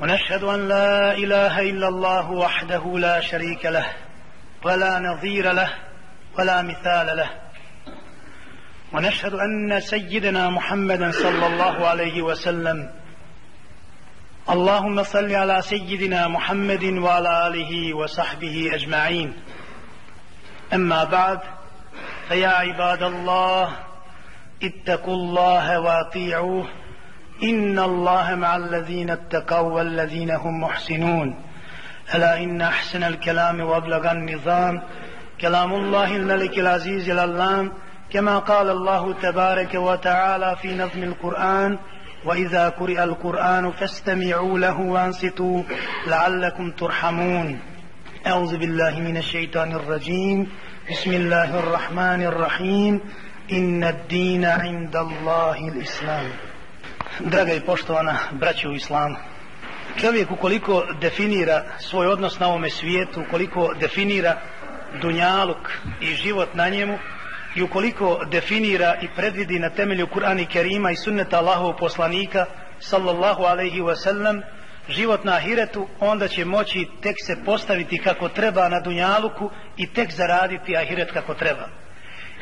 ونشهد أن لا إله إلا الله وحده لا شريك له ولا نظير له ولا مثال له. ونشهد أن سيدنا محمدا صلى الله عليه وسلم. اللهم صل على سيدنا محمد وعلى آله وصحبه أجمعين. أما بعد فيا عباد الله اتقوا الله وأطيعوه. إن الله مع الذين اتقوا والذين هم محسنون. ألا إن أحسن الكلام وأبلغ النظام. كلام الله الملك العزيز العلام. كما قال الله تبارك وتعالى في نظم القرآن وإذا قرئ القرآن فاستمعوا له وأنصتوا لعلكم ترحمون. أعوذ بالله من الشيطان الرجيم. بسم الله الرحمن الرحيم. إن الدين عند الله الإسلام. Draga i poštovana braće u islamu, čovjek ukoliko definira svoj odnos na ovome svijetu, ukoliko definira dunjaluk i život na njemu, i ukoliko definira i predvidi na temelju Kur'ana i Kerima i sunneta Allahovog poslanika sallallahu alaihi wa sallam život na ahiretu onda će moći tek se postaviti kako treba na dunjaluku i tek zaraditi ahiret kako treba.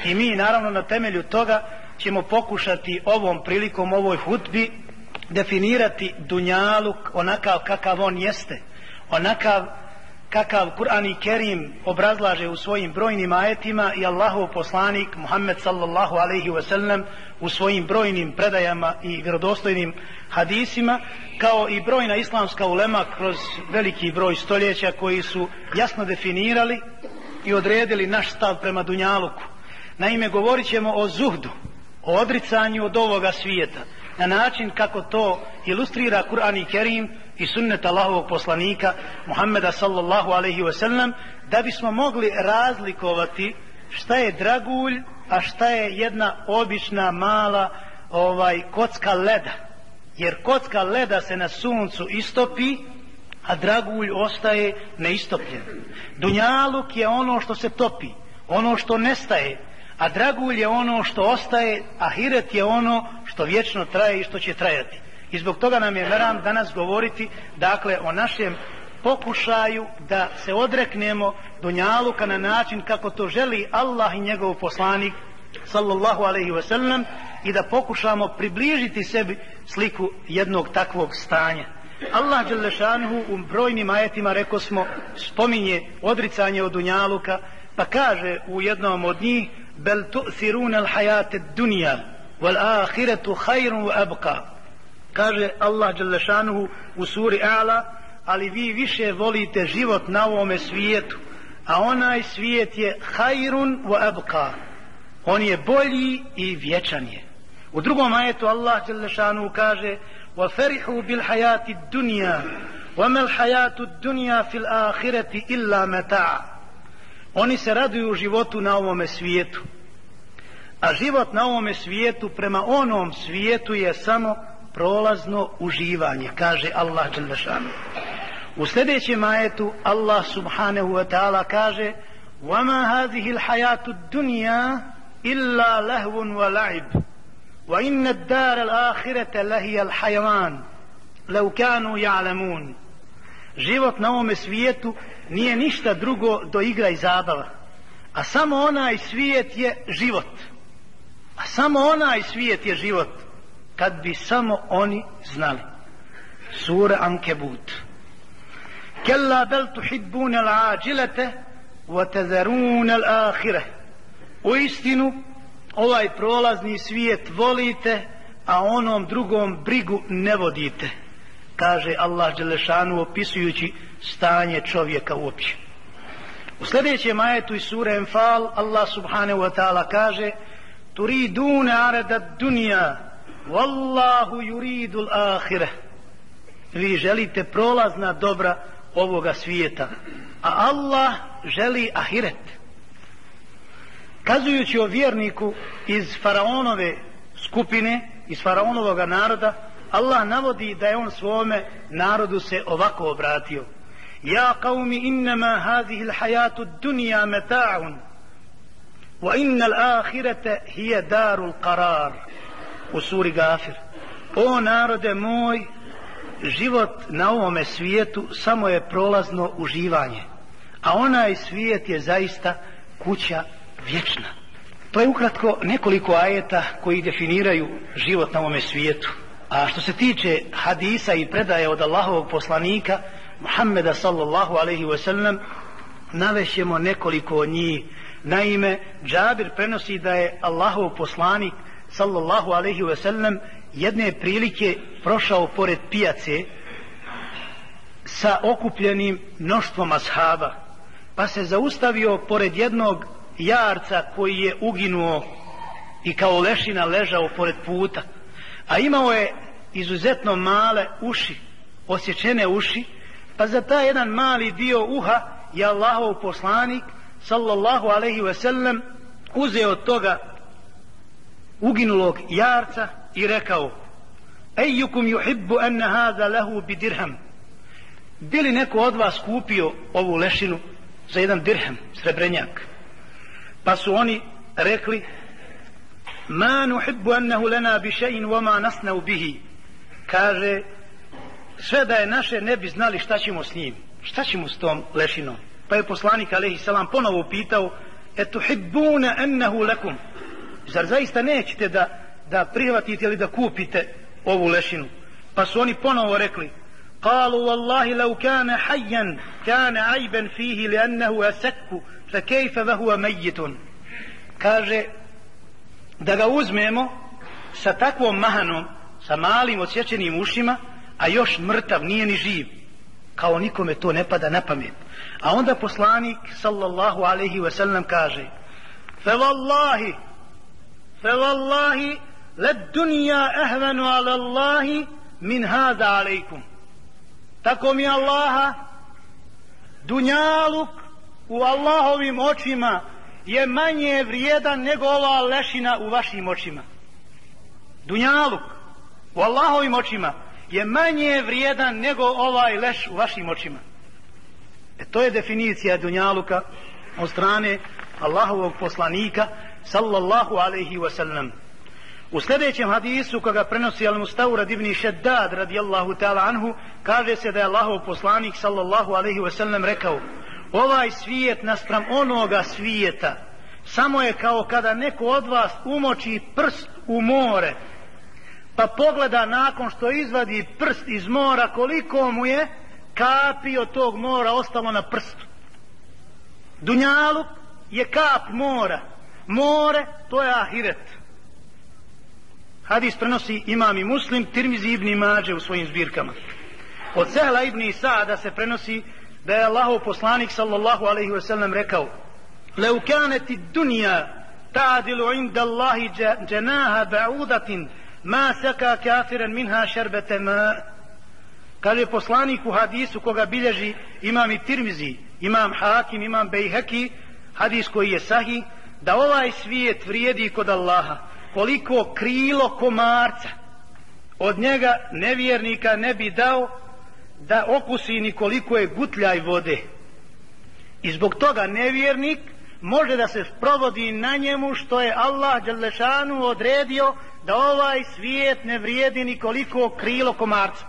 I mi naravno na temelju toga ćemo pokušati ovom prilikom ovoj hutbi definirati dunjaluk onakav kakav on jeste onakav kakav Kur'an i Kerim obrazlaže u svojim brojnim ajetima i Allahov poslanik Muhammed sallallahu alaihi ve sellem u svojim brojnim predajama i vjerodostojnim hadisima kao i brojna islamska ulema kroz veliki broj stoljeća koji su jasno definirali i odredili naš stav prema Dunjaluku. Naime, govorit ćemo o zuhdu, o odricanju od ovoga svijeta, na način kako to ilustrira Kur'an i Kerim i sunnet Allahovog poslanika Muhammeda sallallahu alaihi wa sallam da bismo mogli razlikovati šta je dragulj a šta je jedna obična mala ovaj kocka leda. Jer kocka leda se na suncu istopi a dragulj ostaje neistopljen. Dunjaluk je ono što se topi ono što nestaje a dragulj je ono što ostaje a hiret je ono što vječno traje i što će trajati I zbog toga nam je veram danas govoriti dakle o našem pokušaju da se odreknemo dunjaluka na način kako to želi Allah i njegov poslanik sallallahu alaihi ve sellem i da pokušamo približiti sebi sliku jednog takvog stanja. Allah Đelešanuhu u brojnim ajetima rekao smo spominje odricanje od dunjaluka pa kaže u jednom od njih bel tu'thirun al hayate dunja wal ahiretu hayrun wa abqa kaže Allah Đelešanuhu u suri A'la, ali vi više volite život na ovome svijetu, a onaj svijet je hajrun wa abqa. On je bolji i vječan je. U drugom ajetu Allah Đelešanuhu kaže وَفَرِحُوا بِالْحَيَاتِ الدُّنْيَا وَمَا الْحَيَاتُ الدُّنْيَا فِي الْآخِرَةِ إِلَّا مَتَعَ Oni se raduju životu na ovome svijetu. A život na ovome svijetu prema onom svijetu je samo prolazno uživanje, kaže Allah Đelešanu. U sljedećem ajetu Allah subhanahu wa ta'ala kaže وَمَا هَذِهِ الْحَيَاتُ الدُّنْيَا إِلَّا لَهْوٌ وَلَعِبٌ وَإِنَّ الدَّارَ الْآخِرَةَ لَهِيَ الْحَيَوَانِ لَوْ كَانُوا يَعْلَمُونَ Život na ovome svijetu nije ništa drugo do igra i zabava. A samo onaj svijet je život. A samo onaj svijet je život kad bi samo oni znali. Sura Ankebut. Kella bel tuhibbune al-ađilete wa tezerune al-akhirah. U istinu, ovaj prolazni svijet volite, a onom drugom brigu ne vodite. Kaže Allah Đelešanu opisujući stanje čovjeka uopće. U sljedećem ajetu iz sure Enfal Allah subhanahu wa ta'ala kaže Turidune arada dunja Wallahu yuridu ahire. Vi želite prolazna dobra ovoga svijeta. A Allah želi ahiret. Kazujući o vjerniku iz faraonove skupine, iz faraonovog naroda, Allah navodi da je on svome narodu se ovako obratio. Ja qavmi innama hadhihi l'hajatu dunja meta'un wa innal akhirata hije darul qarar u suri Gafir. O narode moj, život na ovome svijetu samo je prolazno uživanje, a onaj svijet je zaista kuća vječna. To je ukratko nekoliko ajeta koji definiraju život na ovome svijetu. A što se tiče hadisa i predaje od Allahovog poslanika Muhammeda sallallahu alaihi ve sellem, navešemo nekoliko od njih. Naime, Džabir prenosi da je Allahov poslanik sallallahu alaihi ve sellem jedne prilike prošao pored pijace sa okupljenim mnoštvom ashaba pa se zaustavio pored jednog jarca koji je uginuo i kao lešina ležao pored puta a imao je izuzetno male uši osjećene uši pa za taj jedan mali dio uha je Allahov poslanik sallallahu alaihi ve sellem uzeo od toga uginulog jarca i rekao ejukum yuhibbu enne hada lahu bi dirham? Bili neko od vas kupio ovu lešinu za jedan dirham srebrenjak? Pa su oni rekli ma nuhibbu annahu lana bi shay'in wa ma nasna'u bihi kaže sve da je naše ne bi znali šta ćemo s njim šta ćemo s tom lešinom pa je poslanik alejhi selam ponovo pitao etuhibbuna annahu lakum zar zaista nećete da da prihvatite ili da kupite ovu lešinu pa su oni ponovo rekli قالوا والله لو كان حيا كان عيبا فيه لأنه أسك فكيف وهو ميت kaže da ga uzmemo sa takvom mahanom sa malim odsječenim ušima a još mrtav nije ni živ. Kao nikome to ne pada na pamet. A onda poslanik sallallahu alaihi wa sallam kaže fe wallahi fe wallahi led dunja ehvenu ala Allahi min hada alaikum. Tako mi Allaha dunjaluk u Allahovim očima je manje vrijedan nego ova lešina u vašim očima. Dunjaluk u Allahovim očima je manje vrijedan nego ovaj leš u vašim očima. E to je definicija dunjaluka od strane Allahovog poslanika sallallahu alaihi wa sallam U sljedećem hadisu koga prenosi Al-Mustaurad ibn Šeddad radijallahu ta'ala anhu kaže se da je Allahov poslanik sallallahu alaihi wa sallam rekao ovaj svijet naspram onoga svijeta. Samo je kao kada neko od vas umoči prst u more pa pogleda nakon što izvadi prst iz mora koliko mu je kapi od tog mora ostalo na prstu. Dunjaluk je kap mora. More to je ahiret. Hadis prenosi imam i muslim, Tirmizi ibn Mađe u svojim zbirkama. Od Sehla ibn Isa'da se prenosi da je Allahov poslanik sallallahu alaihi ve sellem rekao Leu kaneti dunja ta'dilu inda Allahi dženaha ba'udatin ma saka kafiran minha šerbete ma. Kaže poslanik u hadisu koga bilježi imam i Tirmizi, imam Hakim, imam Bejheki, hadis koji je sahi, da ovaj svijet vrijedi kod Allaha. Koliko krilo komarca od njega nevjernika ne bi dao da okusi nikoliko je gutljaj vode. I zbog toga nevjernik može da se sprovodi na njemu što je Allah Đalešanu odredio da ovaj svijet ne vrijedi nikoliko krilo komarca.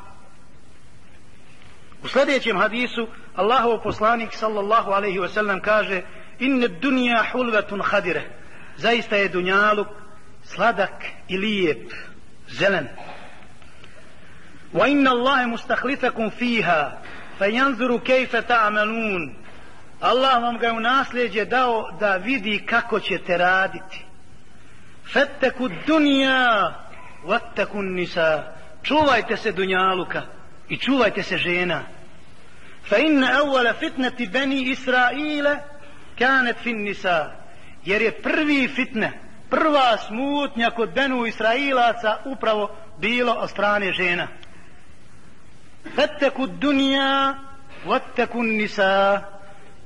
U sljedećem hadisu Allahov poslanik sallallahu alaihi sellem kaže inne dunja hulvetun hadire zaista je dunjaluk sladak i lijep, zelen. Wa inna Allahe فِيهَا fiha, كَيْفَ تَعْمَلُونَ. Allah vam ga u nasljeđe dao da vidi kako ćete raditi. Fetteku dunja, vatteku nisa. Čuvajte se dunjaluka i čuvajte se žena. Fa inna awwala fitnati bani Israila kanet fin nisa. Jer je prvi fitne, prva smutnja kod Benu Israilaca upravo bilo od strane žena. Fetteku dunja, Vatteku nisa.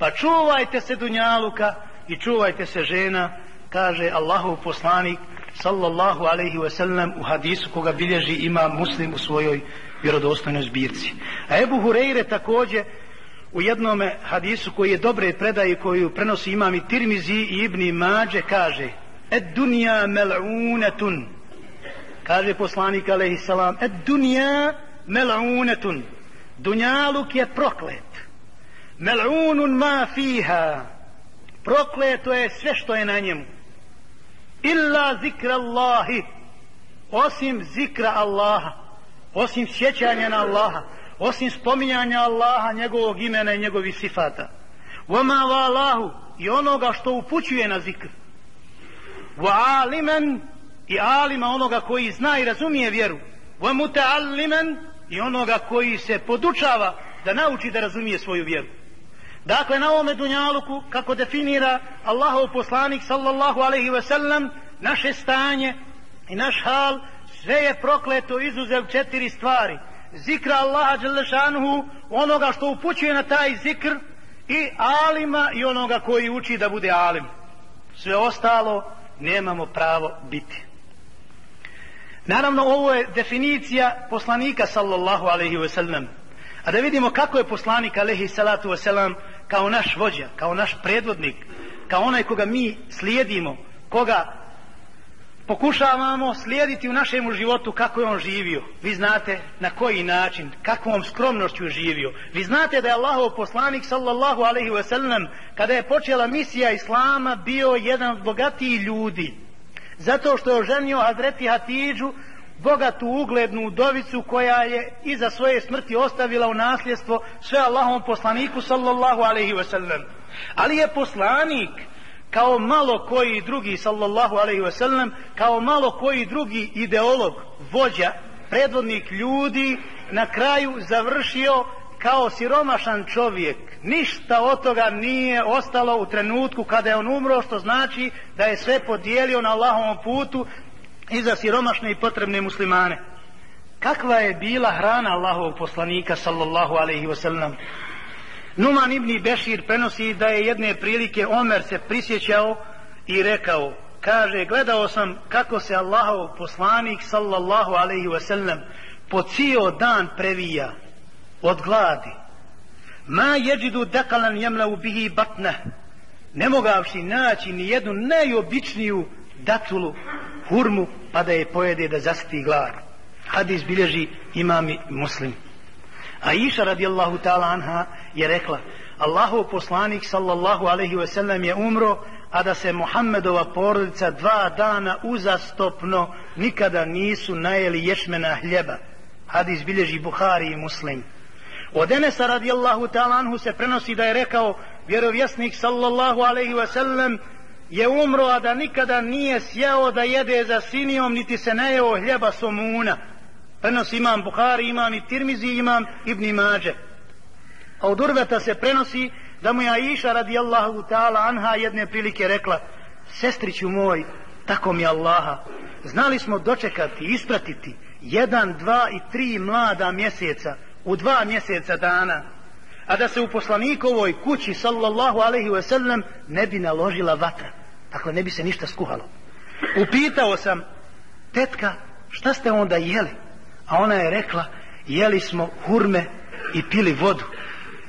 Pa čuvajte se dunjaluka I čuvajte se žena Kaže Allahov poslanik Sallallahu alaihi wa sallam U hadisu koga bilježi ima muslim u svojoj Vjerodostojnoj zbirci. A Ebu Hureyre također U jednom hadisu koji je dobre predaje Koju prenosi imam i Tirmizi I Ibni Mađe kaže Ed dunja mel'unetun. Kaže poslanik alaihi salam Ed dunja mel'unetun dunjaluk je proklet. Mel'unun ma fiha. Prokleto je sve što je na njemu. Illa zikra Allahi. Osim zikra Allaha. Osim sjećanja na Allaha. Osim spominjanja Allaha njegovog imena i njegovih sifata. Vama va Allahu. I onoga što upućuje na zikr. Wa alimen i alima onoga koji zna i razumije vjeru. Wa muta'alliman i onoga koji se podučava da nauči da razumije svoju vjeru Dakle, na ovome dunjaluku, kako definira Allahov poslanik, sallallahu alaihi ve sellem, naše stanje i naš hal, sve je prokleto izuzev četiri stvari. Zikra Allaha Đelešanuhu, onoga što upućuje na taj zikr, i alima i onoga koji uči da bude alim. Sve ostalo nemamo pravo biti. Naravno, ovo je definicija poslanika, sallallahu alaihi ve sellem. A da vidimo kako je poslanik, alaihi salatu ve sellem, kao naš vođa, kao naš predvodnik, kao onaj koga mi slijedimo, koga pokušavamo slijediti u našem životu kako je on živio. Vi znate na koji način, kakvom skromnošću živio. Vi znate da je Allahov poslanik sallallahu alaihi ve sellem kada je počela misija Islama bio jedan od bogatiji ljudi. Zato što je oženio Hazreti Hatidžu bogatu uglednu udovicu koja je iza svoje smrti ostavila u nasljedstvo sve Allahom poslaniku sallallahu alaihi ve sellem. Ali je poslanik kao malo koji drugi sallallahu alaihi ve sellem, kao malo koji drugi ideolog, vođa, predvodnik ljudi, na kraju završio kao siromašan čovjek. Ništa od toga nije ostalo u trenutku kada je on umro, što znači da je sve podijelio na Allahovom putu i za siromašne i potrebne muslimane. Kakva je bila hrana Allahovog poslanika sallallahu alaihi wasallam? Numan ibn Bešir prenosi da je jedne prilike Omer se prisjećao i rekao, kaže, gledao sam kako se Allahov poslanik sallallahu alaihi wasallam po cijel dan previja od gladi. Ma jeđidu dekalan jemla u bihi batne ne mogavši naći ni jednu najobičniju datulu, hurmu, pa da je pojede da zasiti glad. Hadis bilježi imami muslim. A Iša radijallahu ta'ala anha je rekla, Allahu poslanik sallallahu alaihi ve sellem je umro, a da se Muhammedova porodica dva dana uzastopno nikada nisu najeli ješmena hljeba. Hadis bilježi Buhari i muslim. Od Enesa radijallahu ta'ala anhu se prenosi da je rekao vjerovjesnik sallallahu alaihi ve sellem je umro, a da nikada nije sjeo da jede za sinijom, niti se nejeo hljeba somuna. Prenosi imam Buhari, imam i Tirmizi, imam Ibni Mađe. A od Urveta se prenosi da mu je Aisha radijallahu ta'ala anha jedne prilike rekla Sestriću moj, tako mi Allaha, znali smo dočekati, ispratiti jedan, dva i tri mlada mjeseca u dva mjeseca dana a da se u poslanikovoj kući sallallahu alaihi ve sellem ne bi naložila vatra Dakle, ne bi se ništa skuhalo. Upitao sam, tetka, šta ste onda jeli? A ona je rekla, jeli smo hurme i pili vodu.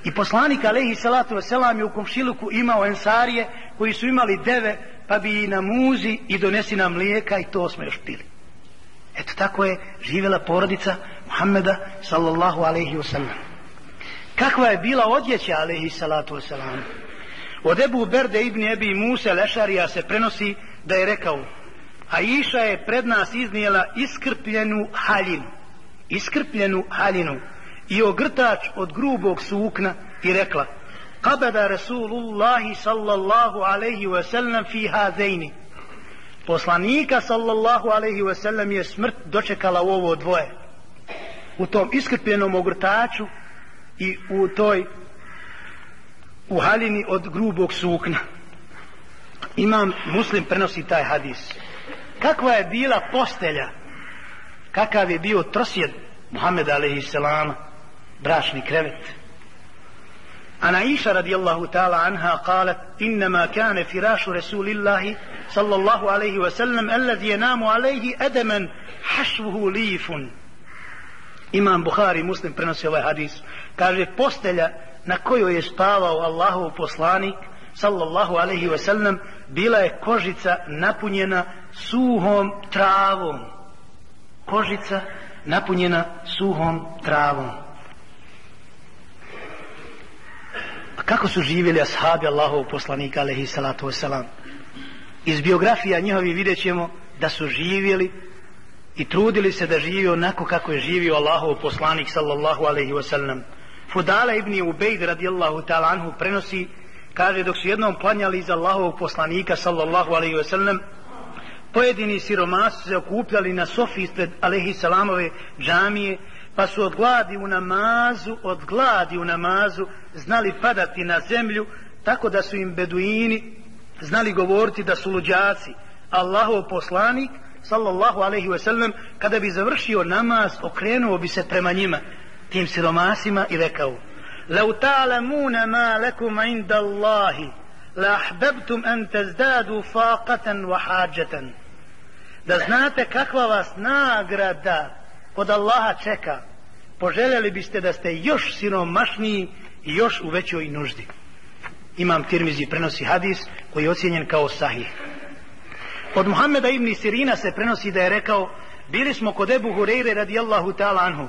I poslanik alaihi Salatu Veselam je u komšiluku imao ensarije koji su imali deve, pa bi i na muzi i donesi nam mlijeka i to smo još pili. Eto tako je živjela porodica Muhammeda sallallahu alaihi wasallam. Kakva je bila odjeća alaihi salatu wasallam? Od Ebu Berde ibn Ebi Musa Lešarija se prenosi da je rekao a Iša je pred nas iznijela iskrpljenu haljinu iskrpljenu haljinu i ogrtač od grubog sukna i rekla kabada Rasulullahi sallallahu alaihi wa sallam fi hazejni poslanika sallallahu alaihi wa sallam je smrt dočekala u ovo dvoje u tom iskrpljenom ogrtaču i u toj u haljini od grubog sukna. Imam muslim prenosi taj hadis. Kakva je bila postelja? Kakav je bio trosjed Muhammed a.s. bračni krevet? عن عائشة رضي الله تعالى عنها قالت إنما كان فراش رسول الله صلى الله عليه وسلم الذي ينام عليه أدما حشوه ليف Imam Buhari Muslim prenosi ovaj hadis. Kaže, postelja na kojoj je spavao Allahov poslanik, sallallahu alaihi wa sallam, bila je kožica napunjena suhom travom. Kožica napunjena suhom travom. A kako su živjeli ashabi Allahov poslanika, alaihi salatu wasalam? Iz biografija njihovi vidjet ćemo da su živjeli i trudili se da živi onako kako je živio Allahov poslanik sallallahu alaihi wasallam. Fudala ibn Ubejd radijallahu ta'ala anhu prenosi, kaže dok su jednom planjali iz Allahovog poslanika sallallahu alaihi wasallam, pojedini siromasi se okupljali na sofi ispred alaihi salamove džamije, pa su od gladi u namazu, od gladi u namazu znali padati na zemlju, tako da su im beduini znali govoriti da su luđaci. Allahov poslanik sallallahu alaihi ve sellem kada bi završio namaz okrenuo bi se prema njima tim siromasima i rekao لو تعلمون ما لكم عند الله لأحببتم أن تزدادوا فاقة وحاجة da znate kakva vas nagrada kod Allaha čeka poželjeli biste da ste još siromašniji i još u većoj nuždi imam Tirmizi prenosi hadis koji je ocjenjen kao sahih Od Muhammeda ibn Sirina se prenosi da je rekao bili smo kod Ebu Hureyre radijallahu ta'ala anhu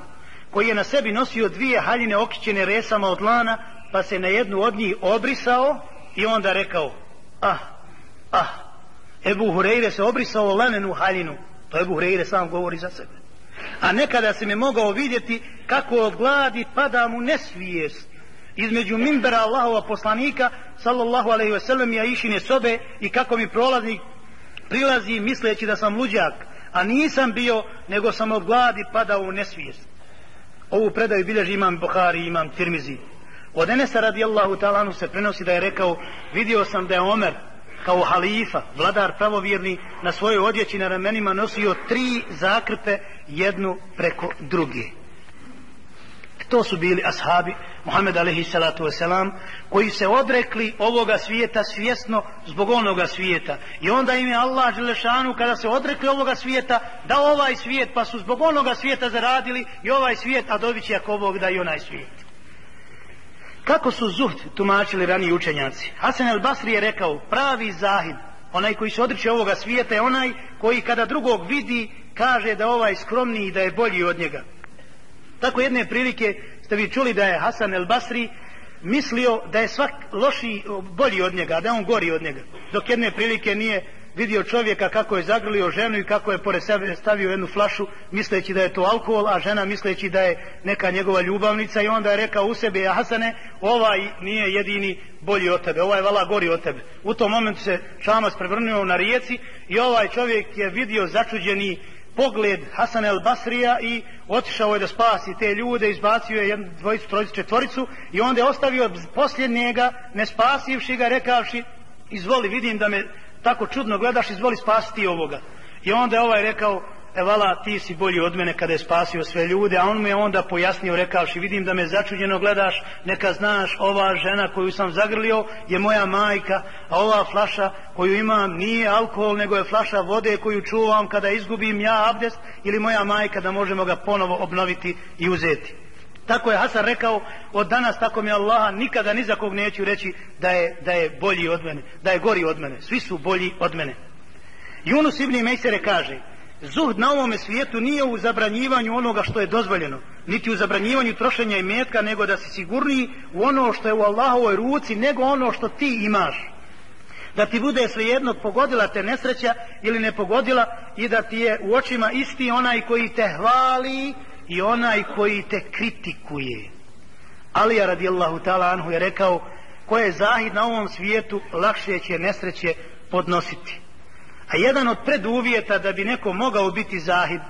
koji je na sebi nosio dvije haljine okićene resama od lana pa se na jednu od njih obrisao i onda rekao ah, ah Ebu Hureyre se obrisao lanenu haljinu. To Ebu Hureyre sam govori za sebe. A nekada se mi mogao vidjeti kako od gladi pada mu nesvijest. Između mimbera Allahova poslanika sallallahu alaihi ve sellem i Aishine sobe i kako mi prolaznik prilazi misleći da sam luđak, a nisam bio, nego sam od gladi padao u nesvijest. Ovu predaju bilježi imam Buhari, imam Tirmizi. Od Enesa radijallahu talanu se prenosi da je rekao, vidio sam da je Omer, kao halifa, vladar pravovjerni, na svojoj odjeći na ramenima nosio tri zakrpe, jednu preko druge. To su bili ashabi Muhammed alaihi salatu wasalam koji se odrekli ovoga svijeta svjesno zbog onoga svijeta. I onda im je Allah Želešanu kada se odrekli ovoga svijeta da ovaj svijet pa su zbog onoga svijeta zaradili i ovaj svijet a dobit će ako ovog da i onaj svijet. Kako su zuhd tumačili rani učenjaci? Hasan el Basri je rekao pravi zahid onaj koji se odriče ovoga svijeta je onaj koji kada drugog vidi kaže da ovaj skromniji da je bolji od njega. Tako jedne prilike ste vi čuli da je Hasan el Basri mislio da je svak loši, bolji od njega, da je on gori od njega. Dok jedne prilike nije vidio čovjeka kako je zagrlio ženu i kako je pored sebe stavio jednu flašu misleći da je to alkohol, a žena misleći da je neka njegova ljubavnica i onda je rekao u sebi, Hasane, ovaj nije jedini bolji od tebe, ovaj je vala gori od tebe. U tom momentu se šamas prevrnuo na rijeci i ovaj čovjek je vidio začuđeni pogled Hasan el Basrija i otišao je da spasi te ljude, izbacio je jednu dvojicu, trojicu, četvoricu i onda je ostavio posljednjega, ne spasivši ga, rekavši, izvoli, vidim da me tako čudno gledaš, izvoli spasiti ovoga. I onda je ovaj rekao, e vala ti si bolji od mene kada je spasio sve ljude, a on mu je onda pojasnio rekavši vidim da me začuđeno gledaš, neka znaš ova žena koju sam zagrlio je moja majka, a ova flaša koju imam nije alkohol nego je flaša vode koju čuvam kada izgubim ja abdest ili moja majka da možemo ga ponovo obnoviti i uzeti. Tako je Hasan rekao, od danas tako mi Allaha nikada ni za kog neću reći da je, da je bolji od mene, da je gori od mene. Svi su bolji od mene. Yunus ibn Mejsere kaže, Zuhd na ovome svijetu nije u zabranjivanju onoga što je dozvoljeno, niti u zabranjivanju trošenja i metka, nego da si sigurniji u ono što je u Allahovoj ruci, nego ono što ti imaš. Da ti bude svejedno pogodila te nesreća ili ne pogodila i da ti je u očima isti onaj koji te hvali i onaj koji te kritikuje. Alija radijallahu ta'ala anhu je rekao ko je zahid na ovom svijetu lakše će nesreće podnositi. A jedan od preduvjeta da bi neko mogao biti zahid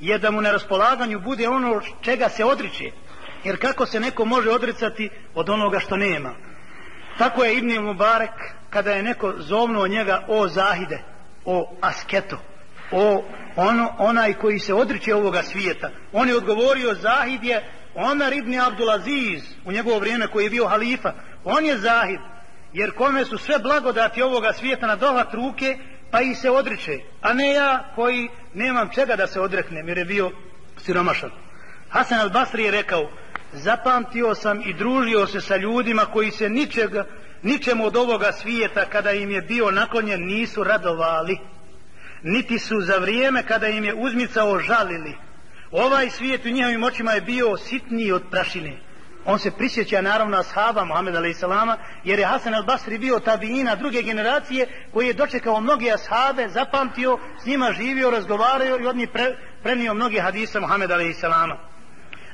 je da mu na raspolaganju bude ono čega se odriče. Jer kako se neko može odricati od onoga što nema? Tako je Ibn Mubarek kada je neko zovnuo njega o zahide, o asketo, o ono, onaj koji se odriče ovoga svijeta. On je odgovorio zahid je Omer ibn Abdulaziz u njegovo vrijeme koji je bio halifa, on je zahid, jer kome su sve blagodati ovoga svijeta na dohvat ruke, pa ih se odriče, a ne ja koji nemam čega da se odreknem, jer je bio siromašan. Hasan al-Basri je rekao, zapamtio sam i družio se sa ljudima koji se ničega, ničemu od ovoga svijeta kada im je bio naklonjen nisu radovali, niti su za vrijeme kada im je uzmicao žalili. Ovaj svijet u njihovim očima je bio sitniji od prašine. On se prisjeća naravno ashaba Muhammed a.s. jer je Hasan al-Basri bio tabijina druge generacije koji je dočekao mnoge ashabe, zapamtio, s njima živio, razgovarao i od njih pre, prenio mnoge hadise Muhammed a.s.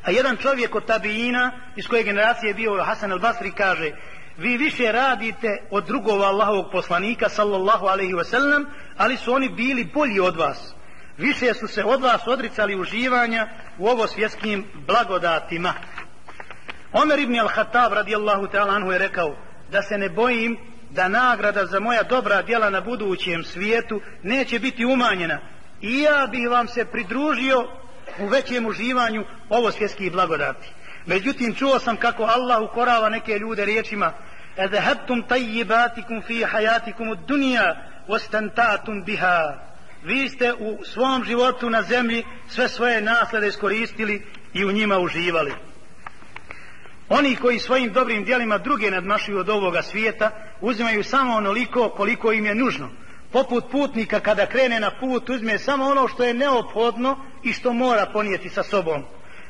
A jedan čovjek od tabijina iz koje generacije je bio Hasan al-Basri kaže vi više radite od drugog Allahovog poslanika sallallahu alaihi wasallam ali su oni bili bolji od vas više su se od vas odricali uživanja u ovo svjetskim blagodatima Omer ibn al-Hattab radijallahu ta'ala anhu je rekao da se ne bojim da nagrada za moja dobra djela na budućem svijetu neće biti umanjena i ja bih vam se pridružio u većem uživanju ovo svjetskih blagodati. Međutim, čuo sam kako Allah ukorava neke ljude riječima Edhebtum tajjibatikum fi hajatikum od dunija ostantatum biha. Vi ste u svom životu na zemlji sve svoje naslede iskoristili i u njima uživali. Oni koji svojim dobrim dijelima druge nadmašuju od ovoga svijeta, uzimaju samo onoliko koliko im je nužno. Poput putnika kada krene na put, uzme samo ono što je neophodno i što mora ponijeti sa sobom.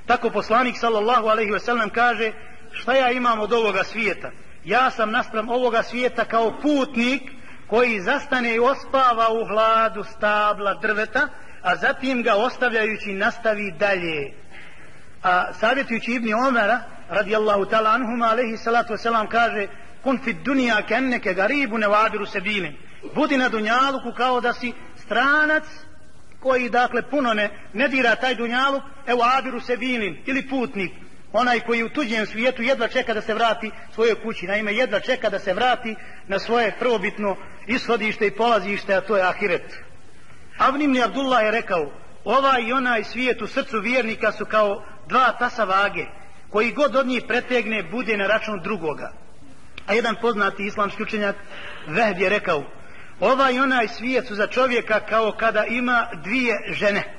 Tako poslanik sallallahu alaihi wasallam kaže, šta ja imam od ovoga svijeta? Ja sam naspram ovoga svijeta kao putnik koji zastane i ospava u hladu stabla drveta, a zatim ga ostavljajući nastavi dalje. A savjetujući Ibni Omara, radijallahu ta'ala anhuma, alaihi salatu wasalam, kaže, kun fit dunija kenneke garibu ne vadiru se bilim. Budi na dunjaluku kao da si stranac koji, dakle, puno ne, ne dira taj dunjaluk, evo abiru se bilim, ili putnik, onaj koji u tuđem svijetu jedva čeka da se vrati svojoj kući, naime jedva čeka da se vrati na svoje prvobitno ishodište i polazište, a to je ahiret. Avnim Abdullah je rekao, ovaj i onaj svijet u srcu vjernika su kao dva tasa vage, koji god od njih pretegne bude na račun drugoga. A jedan poznati islamski učenjak Vehb je rekao ovaj onaj svijet su za čovjeka kao kada ima dvije žene.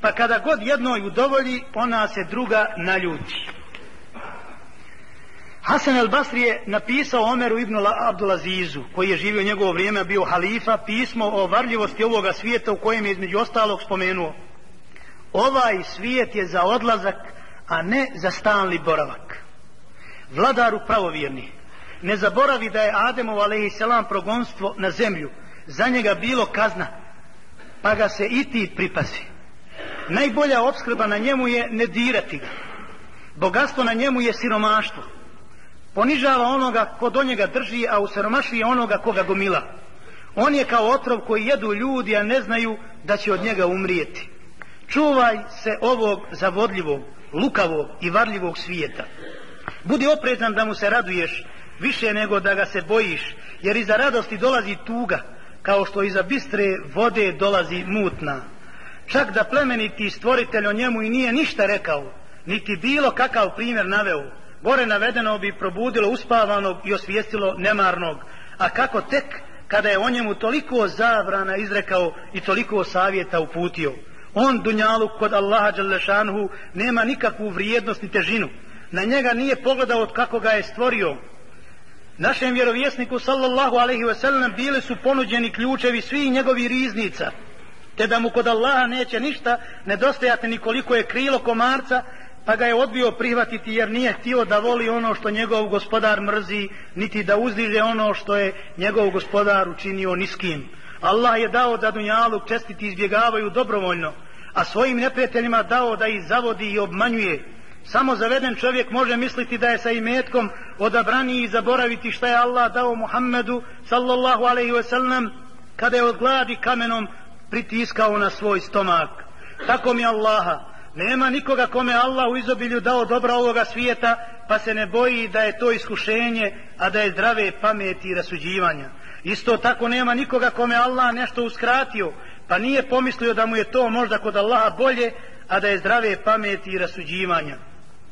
Pa kada god jednoj udovolji, ona se druga naljuti. Hasan al-Basri je napisao Omeru ibn Abdulazizu, koji je živio njegovo vrijeme, bio halifa, pismo o varljivosti ovoga svijeta u kojem je između ostalog spomenuo. Ovaj svijet je za odlazak a ne za stalni boravak. Vladaru pravovjerni, ne zaboravi da je Ademov a.s. progonstvo na zemlju, za njega bilo kazna, pa ga se i ti pripazi. Najbolja obskrba na njemu je ne dirati ga. Bogatstvo na njemu je siromaštvo. Ponižava onoga ko do njega drži, a u je onoga koga gomila. On je kao otrov koji jedu ljudi, a ne znaju da će od njega umrijeti. Čuvaj se ovog zavodljivog, lukavog i varljivog svijeta. Budi oprezan da mu se raduješ više nego da ga se bojiš, jer iza radosti dolazi tuga, kao što iza bistre vode dolazi mutna. Čak da plemeniti stvoritelj o njemu i nije ništa rekao, niti bilo kakav primjer naveo, gore navedeno bi probudilo uspavanog i osvijestilo nemarnog, a kako tek kada je o njemu toliko zabrana izrekao i toliko savjeta uputio on dunjaluk kod Allaha Đalešanhu nema nikakvu vrijednost ni težinu. Na njega nije pogledao od kako ga je stvorio. Našem vjerovjesniku sallallahu alaihi ve sellem bili su ponuđeni ključevi svi njegovi riznica. Te da mu kod Allaha neće ništa nedostajati nikoliko je krilo komarca, pa ga je odbio prihvatiti jer nije htio da voli ono što njegov gospodar mrzi, niti da uzdiže ono što je njegov gospodar učinio niskim. Allah je dao da dunjaluk čestiti izbjegavaju dobrovoljno, a svojim neprijateljima dao da ih zavodi i obmanjuje. Samo zaveden čovjek može misliti da je sa imetkom odabrani i zaboraviti šta je Allah dao Muhammedu sallallahu alaihi ve sellem kada je od gladi kamenom pritiskao na svoj stomak. Tako mi Allaha, nema nikoga kome Allah u izobilju dao dobra ovoga svijeta, pa se ne boji da je to iskušenje, a da je zdrave pameti i rasuđivanja. Isto tako nema nikoga kome Allah nešto uskratio, pa nije pomislio da mu je to možda kod Allaha bolje, a da je zdrave pameti i rasuđivanja.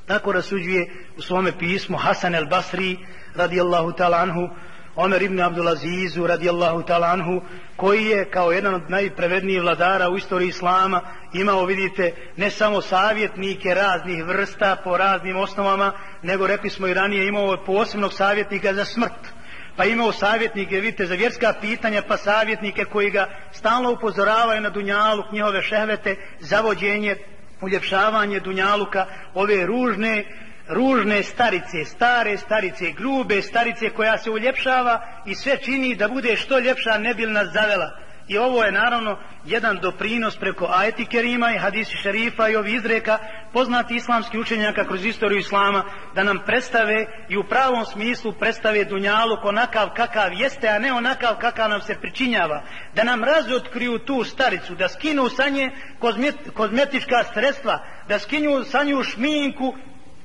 Tako rasuđuje u svome pismu Hasan el Basri radijallahu ta'ala anhu Omer ibn Abdulazizu radijallahu ta'ala anhu koji je kao jedan od najprevednijih vladara u istoriji Islama imao vidite ne samo savjetnike raznih vrsta po raznim osnovama nego rekli smo i ranije imao posebnog savjetnika za smrt pa imao savjetnike vidite za vjerska pitanja pa savjetnike koji ga stalno upozoravaju na dunjaluk njihove šehvete zavođenje uljepšavanje dunjaluka ove ružne ružne starice, stare starice, grube starice koja se uljepšava i sve čini da bude što ljepša ne bil nas zavela. I ovo je naravno jedan doprinos preko ajeti kerima i hadisi šerifa i ovi izreka poznati islamski učenjaka kroz istoriju islama da nam predstave i u pravom smislu predstave dunjaluk onakav kakav jeste, a ne onakav kakav nam se pričinjava. Da nam razotkriju tu staricu, da skinu sa nje kozmetička sredstva, da skinu sa nju šminku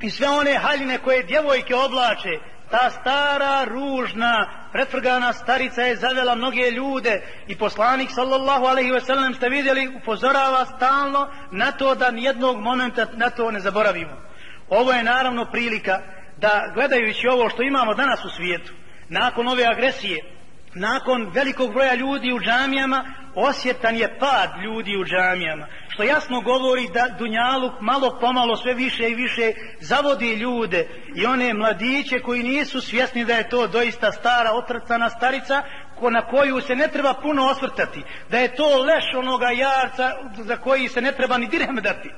i sve one haljine koje djevojke oblače, ta stara, ružna, pretrgana starica je zavela mnoge ljude i poslanik sallallahu alaihi ve sellem ste vidjeli upozorava stalno na to da nijednog momenta na to ne zaboravimo. Ovo je naravno prilika da gledajući ovo što imamo danas u svijetu, nakon ove agresije, nakon velikog broja ljudi u džamijama, osjetan je pad ljudi u džamijama, što jasno govori da Dunjaluk malo pomalo sve više i više zavodi ljude i one mladiće koji nisu svjesni da je to doista stara otrcana starica ko na koju se ne treba puno osvrtati, da je to leš onoga jarca za koji se ne treba ni dirhem dati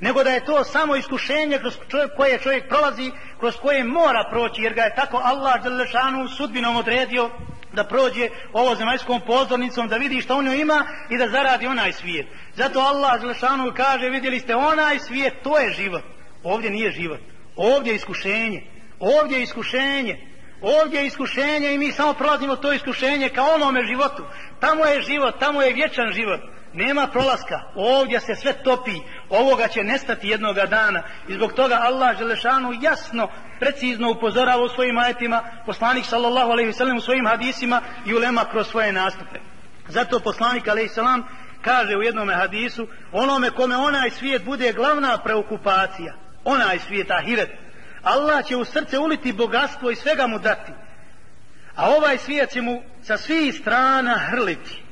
nego da je to samo iskušenje kroz čovjek, koje čovjek prolazi, kroz koje mora proći, jer ga je tako Allah Đelešanu sudbinom odredio da prođe ovo zemaljskom pozornicom, da vidi što ono ima i da zaradi onaj svijet. Zato Allah Đelešanu kaže, vidjeli ste onaj svijet, to je život. Ovdje nije život. Ovdje je iskušenje. Ovdje je iskušenje. Ovdje je iskušenje i mi samo prolazimo to iskušenje kao onome životu. Tamo je život, tamo je vječan život. Nema prolaska. Ovdje se sve topi. Ovoga će nestati jednoga dana. I zbog toga Allah Želešanu jasno, precizno upozorava u svojim ajetima, poslanik sallallahu alaihi sallam u svojim hadisima i ulema kroz svoje nastupe. Zato poslanik alaihi sallam kaže u jednom hadisu, onome kome onaj svijet bude glavna preokupacija, onaj svijet ahiret, Allah će u srce uliti bogatstvo i svega mu dati. A ovaj svijet će mu sa svih strana hrliti.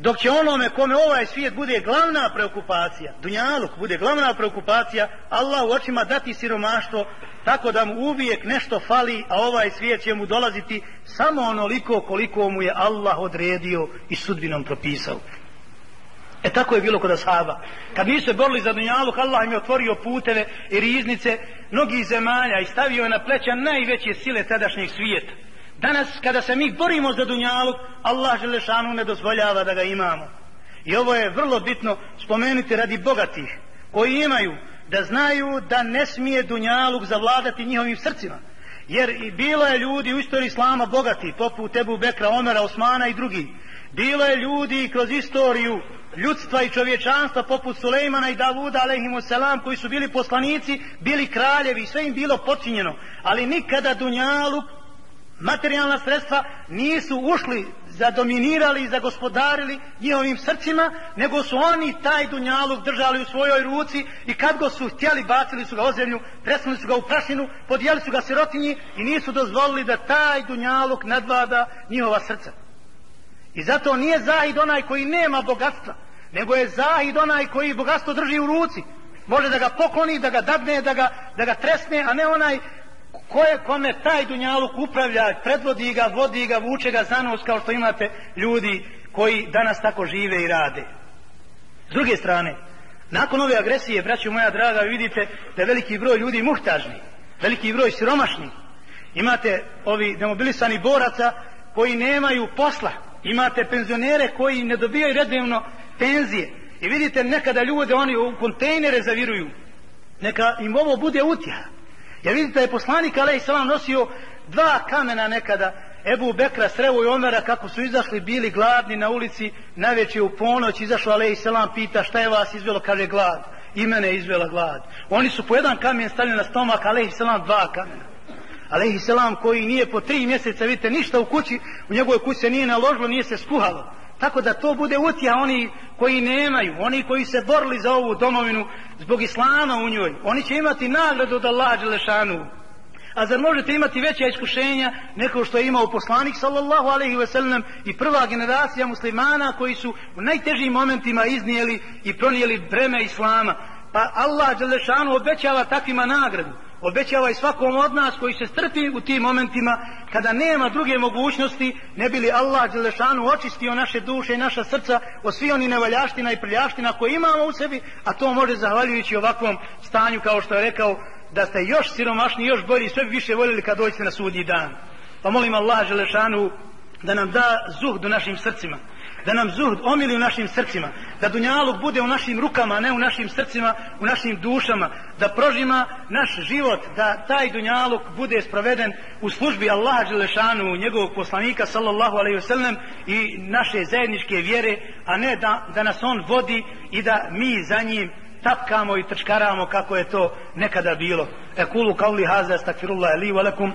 Dok će onome kome ovaj svijet bude glavna preokupacija, dunjaluk bude glavna preokupacija, Allah u očima dati siromaštvo tako da mu uvijek nešto fali, a ovaj svijet će mu dolaziti samo onoliko koliko mu je Allah odredio i sudbinom propisao. E tako je bilo kod ashaba. Kad nisu se borili za dunjaluk, Allah im je otvorio puteve i riznice mnogih zemalja i stavio na pleća najveće sile tadašnjeg svijeta. Danas kada se mi borimo za dunjaluk, Allah Želešanu ne dozvoljava da ga imamo. I ovo je vrlo bitno spomenuti radi bogatih koji imaju da znaju da ne smije dunjaluk zavladati njihovim srcima. Jer i bilo je ljudi u istoriji Islama bogati, poput Ebu Bekra, Omera, Osmana i drugi. Bilo je ljudi kroz istoriju ljudstva i čovječanstva poput Sulejmana i Davuda alejhimu selam koji su bili poslanici, bili kraljevi, sve im bilo počinjeno. Ali nikada dunjaluk materijalna sredstva nisu ušli zadominirali i zagospodarili njihovim srcima, nego su oni taj dunjaluk držali u svojoj ruci i kad go su htjeli, bacili su ga o zemlju, presnuli su ga u prašinu, podijeli su ga sirotinji i nisu dozvolili da taj dunjaluk nadvada njihova srca. I zato nije zahid onaj koji nema bogatstva, nego je zahid onaj koji bogatstvo drži u ruci. Može da ga pokloni, da ga dadne, da ga, da ga tresne, a ne onaj ko je kome taj dunjaluk upravlja, predvodi ga, vodi ga, vuče ga za nos kao što imate ljudi koji danas tako žive i rade. S druge strane, nakon ove agresije, braću moja draga, vidite da je veliki broj ljudi muhtažni, veliki broj siromašni. Imate ovi demobilisani boraca koji nemaju posla, imate penzionere koji ne dobijaju redovno penzije. I vidite nekada ljude oni u kontejnere zaviruju. Neka im ovo bude utjeha. Ja vidite da je poslanik Alej Salam nosio dva kamena nekada. Ebu Bekra, Srevo i Omera kako su izašli bili gladni na ulici najveće u ponoć izašao Alej Salam pita šta je vas izvelo? Kaže glad. I mene izvela glad. Oni su po jedan kamen stavili na stomak Alej Salam dva kamena. Alej selam koji nije po tri mjeseca vidite ništa u kući u njegovoj kući se nije naložilo nije se skuhalo. Tako da to bude utja oni koji nemaju, oni koji se borili za ovu domovinu zbog islama u njoj. Oni će imati nagradu od Allaha Đelešanu. A zar možete imati veća iskušenja neko što je imao poslanik sallallahu alaihi ve sellem i prva generacija muslimana koji su u najtežim momentima iznijeli i pronijeli breme islama. Pa Allah Đelešanu obećava takvima nagradu. Obećava i svakom od nas koji se strpi u tim momentima kada nema druge mogućnosti ne bi li Allah Đelešanu očistio naše duše i naša srca od svi oni nevaljaština i priljaština koje imamo u sebi, a to može zahvaljujući ovakvom stanju kao što je rekao da ste još siromašni, još bolji, sve bi više voljeli kad dođete na sudnji dan. Pa molim Allah Đelešanu da nam da zuh do našim srcima, da nam zuhd omili u našim srcima, da dunjaluk bude u našim rukama, a ne u našim srcima, u našim dušama, da prožima naš život, da taj dunjaluk bude sproveden u službi Allaha Đelešanu, njegovog poslanika, sallallahu alaihi ve sellem, i naše zajedničke vjere, a ne da, da nas on vodi i da mi za njim tapkamo i trčkaramo kako je to nekada bilo. Ekulu kauli haza, stakfirullah li wa lakum,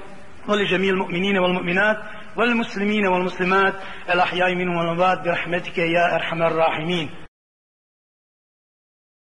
ولجميع المؤمنين والمؤمنات والمسلمين والمسلمات الأحياء منهم والأموات برحمتك يا أرحم الراحمين.